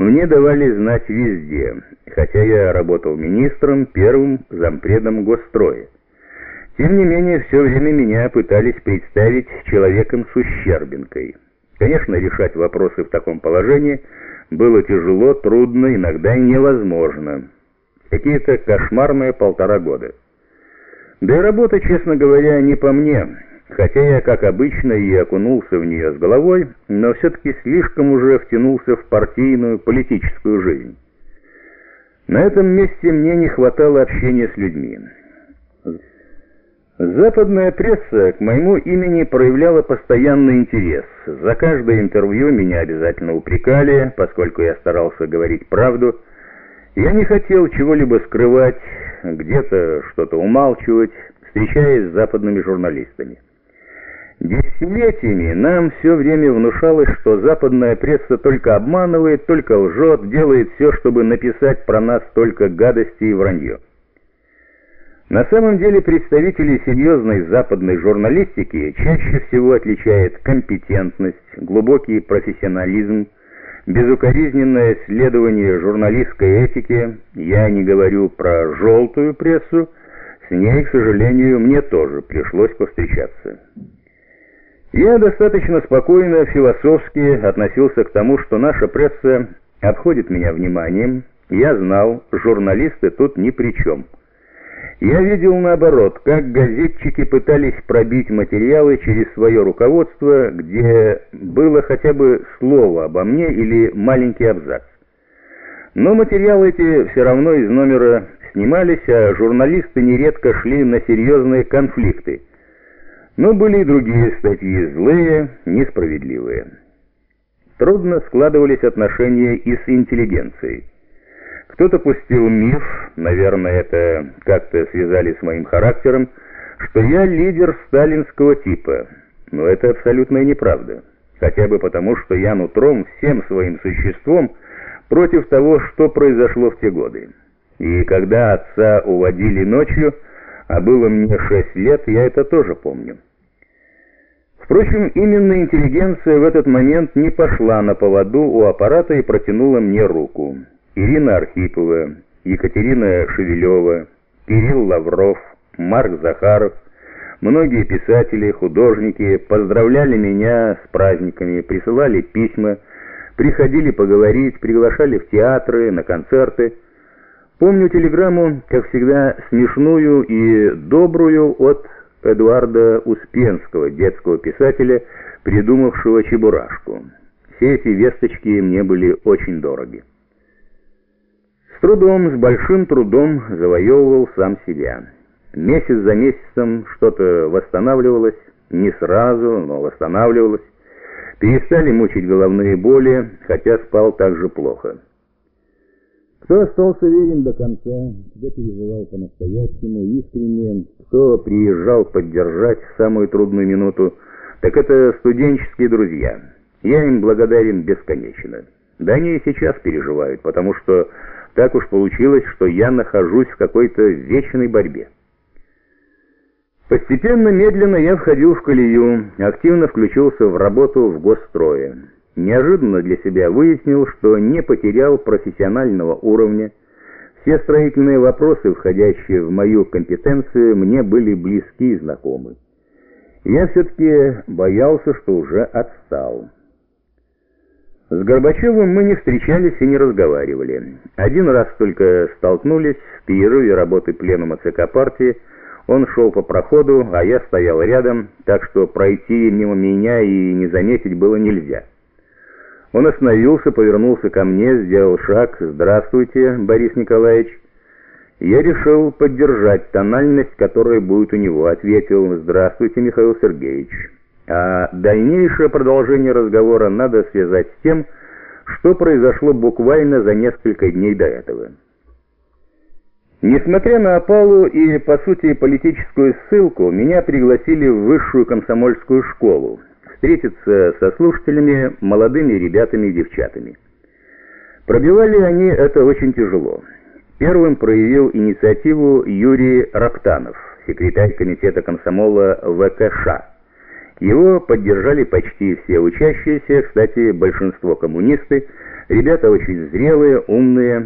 Мне давали знать везде, хотя я работал министром, первым зампредом госстроя. Тем не менее, все время меня пытались представить человеком с ущербинкой. Конечно, решать вопросы в таком положении было тяжело, трудно, иногда невозможно. Какие-то кошмарные полтора года. Да и работа, честно говоря, не по мне. Хотя я, как обычно, и окунулся в нее с головой, но все-таки слишком уже втянулся в партийную, политическую жизнь. На этом месте мне не хватало общения с людьми. Западная пресса к моему имени проявляла постоянный интерес. За каждое интервью меня обязательно упрекали, поскольку я старался говорить правду. Я не хотел чего-либо скрывать, где-то что-то умалчивать, встречаясь с западными журналистами. Десятилетиями нам все время внушалось, что западная пресса только обманывает, только лжет, делает все, чтобы написать про нас только гадости и вранье. На самом деле представители серьезной западной журналистики чаще всего отличает компетентность, глубокий профессионализм, безукоризненное следование журналистской этике. Я не говорю про желтую прессу, с ней, к сожалению, мне тоже пришлось повстречаться. Я достаточно спокойно, философски относился к тому, что наша пресса обходит меня вниманием. Я знал, журналисты тут ни при чем. Я видел наоборот, как газетчики пытались пробить материалы через свое руководство, где было хотя бы слово обо мне или маленький абзац. Но материалы эти все равно из номера снимались, а журналисты нередко шли на серьезные конфликты – но были и другие статьи, злые, несправедливые. Трудно складывались отношения и с интеллигенцией. Кто-то пустил миф, наверное, это как-то связали с моим характером, что я лидер сталинского типа. Но это абсолютная неправда. Хотя бы потому, что я нутром, всем своим существом, против того, что произошло в те годы. И когда отца уводили ночью, а было мне шесть лет, я это тоже помню. Впрочем, именно интеллигенция в этот момент не пошла на поводу у аппарата и протянула мне руку. Ирина Архипова, Екатерина Шевелева, Кирилл Лавров, Марк Захаров, многие писатели, художники поздравляли меня с праздниками, присылали письма, приходили поговорить, приглашали в театры, на концерты. Помню телеграмму, как всегда, смешную и добрую от Эдуарда Успенского, детского писателя, придумавшего Чебурашку. Все эти весточки мне были очень дороги. С трудом, с большим трудом завоевывал сам себя. Месяц за месяцем что-то восстанавливалось, не сразу, но восстанавливалось. Перестали мучить головные боли, хотя спал так же плохо. Кто остался верен до конца, кто переживал по-настоящему, искренне, кто приезжал поддержать в самую трудную минуту, так это студенческие друзья. Я им благодарен бесконечно. Да они и сейчас переживают, потому что так уж получилось, что я нахожусь в какой-то вечной борьбе. Постепенно, медленно я входил в колею, активно включился в работу в госстрое неожиданно для себя выяснил, что не потерял профессионального уровня. Все строительные вопросы, входящие в мою компетенцию, мне были близки и знакомы. Я все-таки боялся, что уже отстал. С Горбачевым мы не встречались и не разговаривали. Один раз только столкнулись в перерыве работы пленума ЦК партии. Он шел по проходу, а я стоял рядом, так что пройти мимо меня и не заметить было нельзя. Он остановился, повернулся ко мне, сделал шаг. «Здравствуйте, Борис Николаевич». Я решил поддержать тональность, которая будет у него. Ответил «Здравствуйте, Михаил Сергеевич». А дальнейшее продолжение разговора надо связать с тем, что произошло буквально за несколько дней до этого. Несмотря на опалу и, по сути, политическую ссылку, меня пригласили в высшую комсомольскую школу встретиться со слушателями, молодыми ребятами и девчатами. Пробивали они это очень тяжело. Первым проявил инициативу Юрий Раптанов, секретарь комитета комсомола ВКШ. Его поддержали почти все учащиеся, кстати, большинство коммунисты, Ребята очень зрелые, умные,